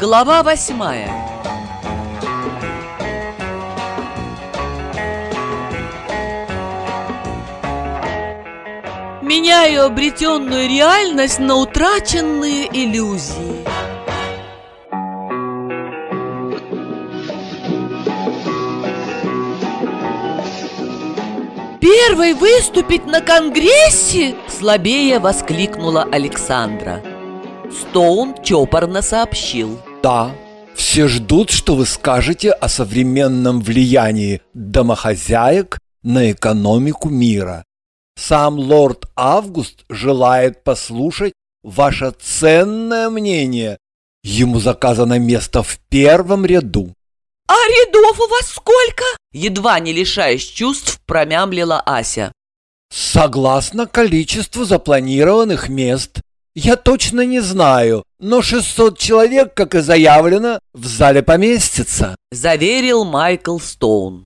Глава восьмая Меняю обретенную реальность на утраченные иллюзии. Первой выступить на Конгрессе? Слабее воскликнула Александра. Стоун чопорно сообщил. Да, все ждут, что вы скажете о современном влиянии домохозяек на экономику мира. Сам лорд Август желает послушать ваше ценное мнение. Ему заказано место в первом ряду. «А рядов у вас сколько?» Едва не лишаясь чувств, промямлила Ася. Согласно количеству запланированных мест, я точно не знаю, но 600 человек, как и заявлено, в зале поместится, заверил Майкл Стоун.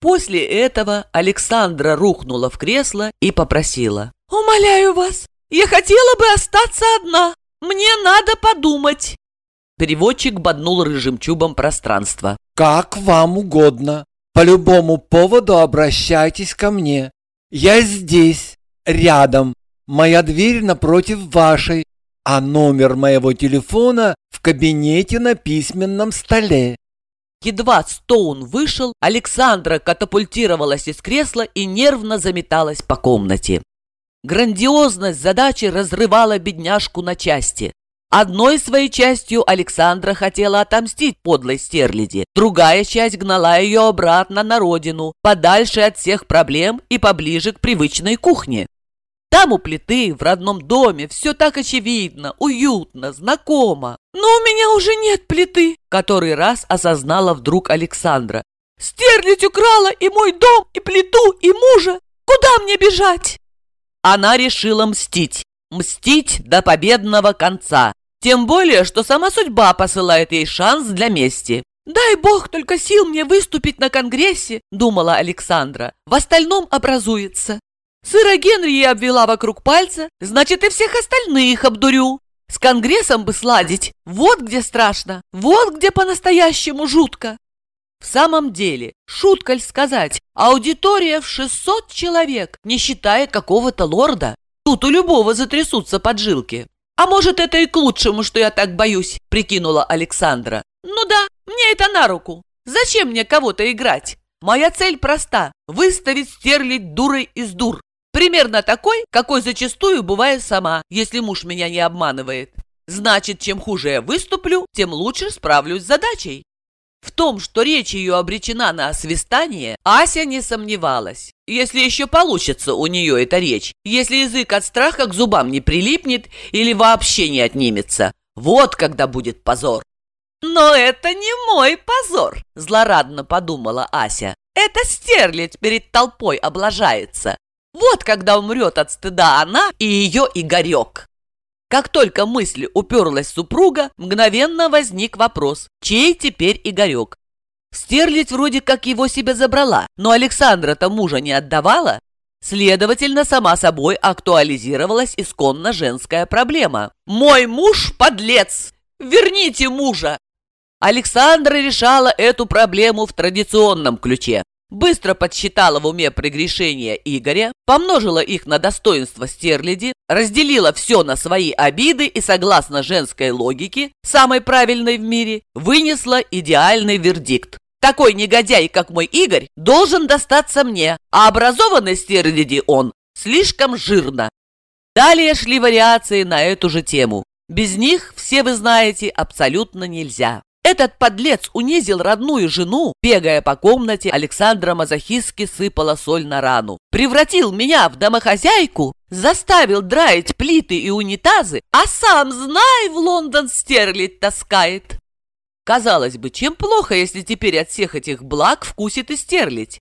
После этого Александра рухнула в кресло и попросила. «Умоляю вас, я хотела бы остаться одна. Мне надо подумать». Переводчик боднул рыжим чубом пространство. «Как вам угодно. По любому поводу обращайтесь ко мне. Я здесь, рядом. Моя дверь напротив вашей, а номер моего телефона в кабинете на письменном столе». Едва Стоун вышел, Александра катапультировалась из кресла и нервно заметалась по комнате. Грандиозность задачи разрывала бедняжку на части. Одной своей частью Александра хотела отомстить подлой стерляди, другая часть гнала ее обратно на родину, подальше от всех проблем и поближе к привычной кухне. Там у плиты, в родном доме, все так очевидно, уютно, знакомо. Но у меня уже нет плиты, который раз осознала вдруг Александра. Стерлядь украла и мой дом, и плиту, и мужа. Куда мне бежать? Она решила мстить. Мстить до победного конца. Тем более, что сама судьба посылает ей шанс для мести. «Дай бог только сил мне выступить на Конгрессе», — думала Александра. «В остальном образуется. Сыра Генри я обвела вокруг пальца, значит, и всех остальных обдурю. С Конгрессом бы сладить. Вот где страшно, вот где по-настоящему жутко». В самом деле, шутка ль сказать, аудитория в 600 человек, не считая какого-то лорда. Тут у любого затрясутся поджилки. «А может, это и к лучшему, что я так боюсь», — прикинула Александра. «Ну да, мне это на руку. Зачем мне кого-то играть? Моя цель проста — выставить стерлить дурой из дур. Примерно такой, какой зачастую бываю сама, если муж меня не обманывает. Значит, чем хуже я выступлю, тем лучше справлюсь с задачей. В том, что речь ее обречена на освистание, Ася не сомневалась. Если еще получится у нее эта речь, если язык от страха к зубам не прилипнет или вообще не отнимется, вот когда будет позор. «Но это не мой позор», – злорадно подумала Ася. «Это стерлядь перед толпой облажается. Вот когда умрет от стыда она и ее Игорек». Как только мысль уперлась супруга, мгновенно возник вопрос, чей теперь Игорек? Стерлить вроде как его себе забрала, но Александра-то мужа не отдавала. Следовательно, сама собой актуализировалась исконно женская проблема. «Мой муж – подлец! Верните мужа!» Александра решала эту проблему в традиционном ключе быстро подсчитала в уме прегрешения Игоря, помножила их на достоинство стерляди, разделила все на свои обиды и, согласно женской логике, самой правильной в мире, вынесла идеальный вердикт. Такой негодяй, как мой Игорь, должен достаться мне, а образованный стерляди он слишком жирно. Далее шли вариации на эту же тему. Без них, все вы знаете, абсолютно нельзя. Этот подлец унизил родную жену, бегая по комнате, Александра мазохистски сыпала соль на рану. Превратил меня в домохозяйку, заставил драить плиты и унитазы, а сам, знай, в Лондон стерлить таскает. Казалось бы, чем плохо, если теперь от всех этих благ вкусит и стерлить?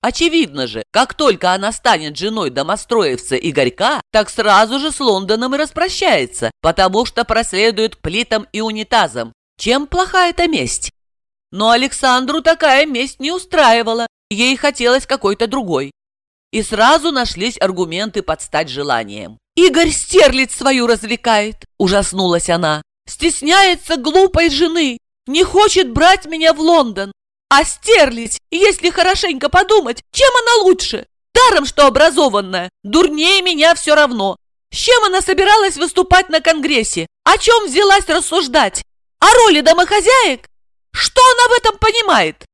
Очевидно же, как только она станет женой домостроевца Игорька, так сразу же с Лондоном и распрощается, потому что проследует к плитам и унитазам, чем плоха эта месть? Но Александру такая месть не устраивала, ей хотелось какой-то другой. И сразу нашлись аргументы под стать желанием. «Игорь стерлить свою развлекает!» – ужаснулась она. стесняется глупой жены, не хочет брать меня в Лондон. А стерлить, если хорошенько подумать, чем она лучше? Даром, что образованная, дурнее меня все равно. С чем она собиралась выступать на Конгрессе? О чем взялась рассуждать? О роли домохозяек? Что она в этом понимает?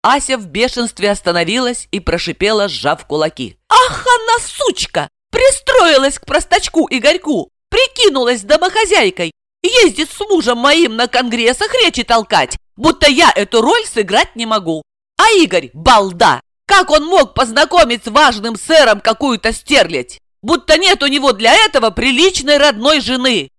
Ася в бешенстве остановилась и прошипела, сжав кулаки. «Ах, она сучка! Пристроилась к простачку Игорьку, прикинулась домохозяйкой, ездит с мужем моим на конгрессах речи толкать, будто я эту роль сыграть не могу. А Игорь – балда! Как он мог познакомить с важным сэром какую-то стерлядь? Будто нет у него для этого приличной родной жены.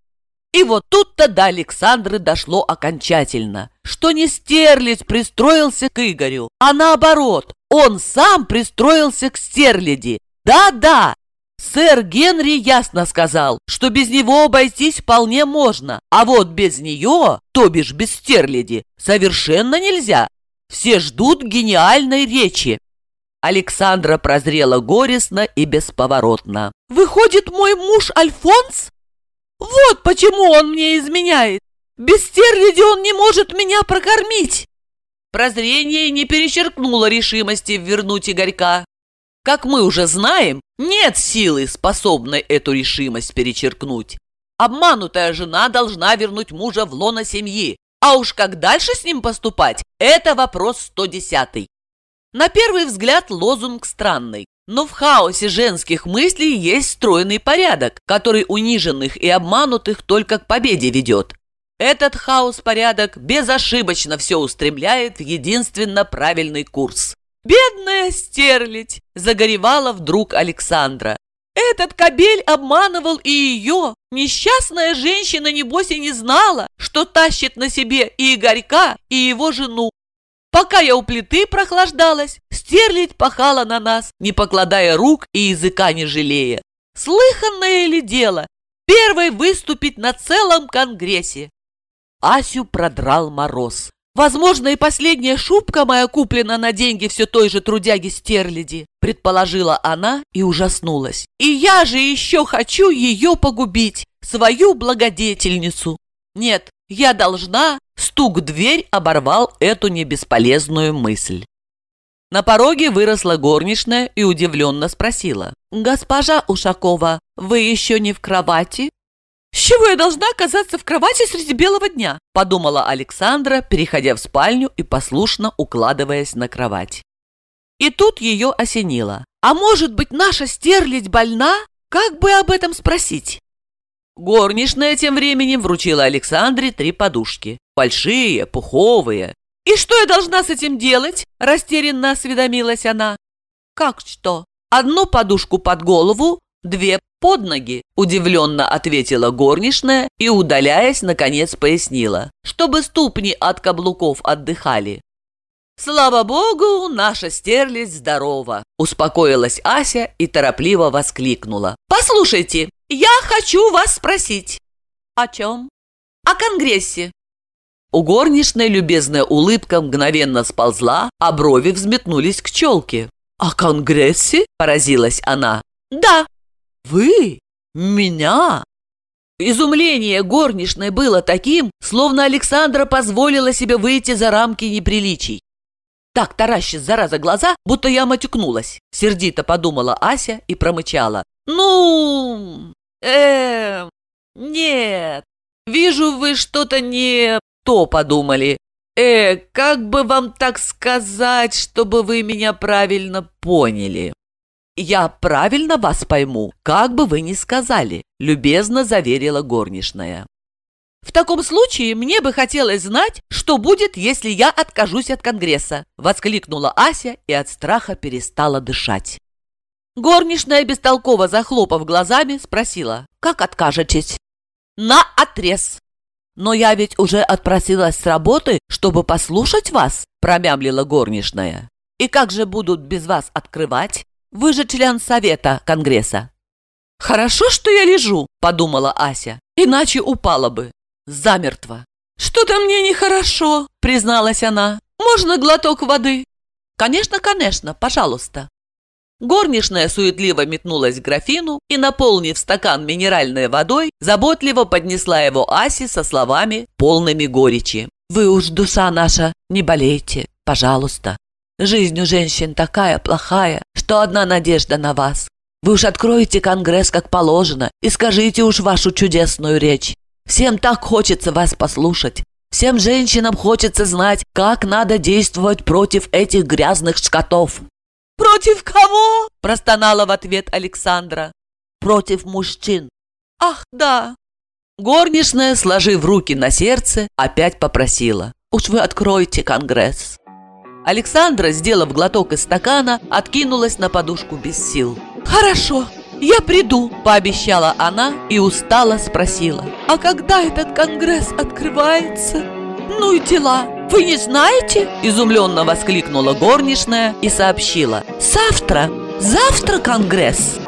И вот тут-то до Александры дошло окончательно, что не Стерлядь пристроился к Игорю, а наоборот, он сам пристроился к Стерляди. Да-да, сэр Генри ясно сказал, что без него обойтись вполне можно, а вот без нее, то бишь без Стерляди, совершенно нельзя. Все ждут гениальной речи. Александра прозрела горестно и бесповоротно. «Выходит, мой муж Альфонс?» Вот почему он мне изменяет. Без стерляди он не может меня прокормить. Прозрение не перечеркнуло решимости вернуть Игорька. Как мы уже знаем, нет силы, способной эту решимость перечеркнуть. Обманутая жена должна вернуть мужа в лоно семьи. А уж как дальше с ним поступать, это вопрос 110. На первый взгляд лозунг странный. Но в хаосе женских мыслей есть стройный порядок, который униженных и обманутых только к победе ведет. Этот хаос-порядок безошибочно все устремляет в единственно правильный курс. «Бедная стерлядь!» – загоревала вдруг Александра. «Этот кобель обманывал и ее. Несчастная женщина, небось, и не знала, что тащит на себе и Игорька, и его жену. Пока я у плиты прохлаждалась, стерлядь пахала на нас, не покладая рук и языка не жалея. Слыханное ли дело? Первой выступить на целом конгрессе. Асю продрал мороз. Возможно, и последняя шубка моя куплена на деньги все той же трудяги стерляди, предположила она и ужаснулась. И я же еще хочу ее погубить, свою благодетельницу. Нет, я должна, стук в дверь оборвал эту небесполезную мысль. На пороге выросла горничная и удивленно спросила. «Госпожа Ушакова, вы еще не в кровати?» «С чего я должна оказаться в кровати среди белого дня?» – подумала Александра, переходя в спальню и послушно укладываясь на кровать. И тут ее осенило. «А может быть, наша стерлядь больна? Как бы об этом спросить?» Горничная тем временем вручила Александре три подушки. Большие, пуховые. «И что я должна с этим делать?» – растерянно осведомилась она. «Как что? Одну подушку под голову, две под ноги», – удивленно ответила горничная и, удаляясь, наконец пояснила, чтобы ступни от каблуков отдыхали. «Слава богу, наша стерлядь здорова!» – успокоилась Ася и торопливо воскликнула. «Послушайте, я хочу вас спросить». «О чем?» «О Конгрессе». У горничной любезная улыбка мгновенно сползла, а брови взметнулись к челке. «О Конгрессе?» – поразилась она. «Да». «Вы? Меня?» Изумление горничной было таким, словно Александра позволила себе выйти за рамки неприличий. Так таращит зараза глаза, будто я матюкнулась. Сердито подумала Ася и промычала. Ну, э, нет. Вижу, вы что-то не то подумали. Э, как бы вам так сказать, чтобы вы меня правильно поняли? Я правильно вас пойму, как бы вы ни сказали, любезно заверила горничная. «В таком случае мне бы хотелось знать, что будет, если я откажусь от Конгресса!» – воскликнула Ася и от страха перестала дышать. Горничная, бестолково захлопав глазами, спросила, «Как откажетесь?» «На отрез!» «Но я ведь уже отпросилась с работы, чтобы послушать вас», – промямлила горничная. «И как же будут без вас открывать? Вы же член Совета Конгресса». «Хорошо, что я лежу», – подумала Ася, – «иначе упала бы» замертво. «Что-то мне нехорошо», — призналась она. «Можно глоток воды?» «Конечно, конечно, пожалуйста». Горничная суетливо метнулась к графину и, наполнив стакан минеральной водой, заботливо поднесла его Асе со словами, полными горечи. «Вы уж, душа наша, не болейте, пожалуйста. Жизнь у женщин такая плохая, что одна надежда на вас. Вы уж откроете конгресс как положено и скажите уж вашу чудесную речь. Всем так хочется вас послушать. Всем женщинам хочется знать, как надо действовать против этих грязных шкатов. «Против кого?» – простонала в ответ Александра. «Против мужчин». «Ах, да». Горничная, сложив руки на сердце, опять попросила. «Уж вы откройте конгресс». Александра, сделав глоток из стакана, откинулась на подушку без сил. «Хорошо, я приду», – пообещала она и устало спросила. «А когда этот конгресс открывается?» «Ну и дела. Вы не знаете?» – изумленно воскликнула горничная и сообщила. «Завтра! Завтра конгресс!»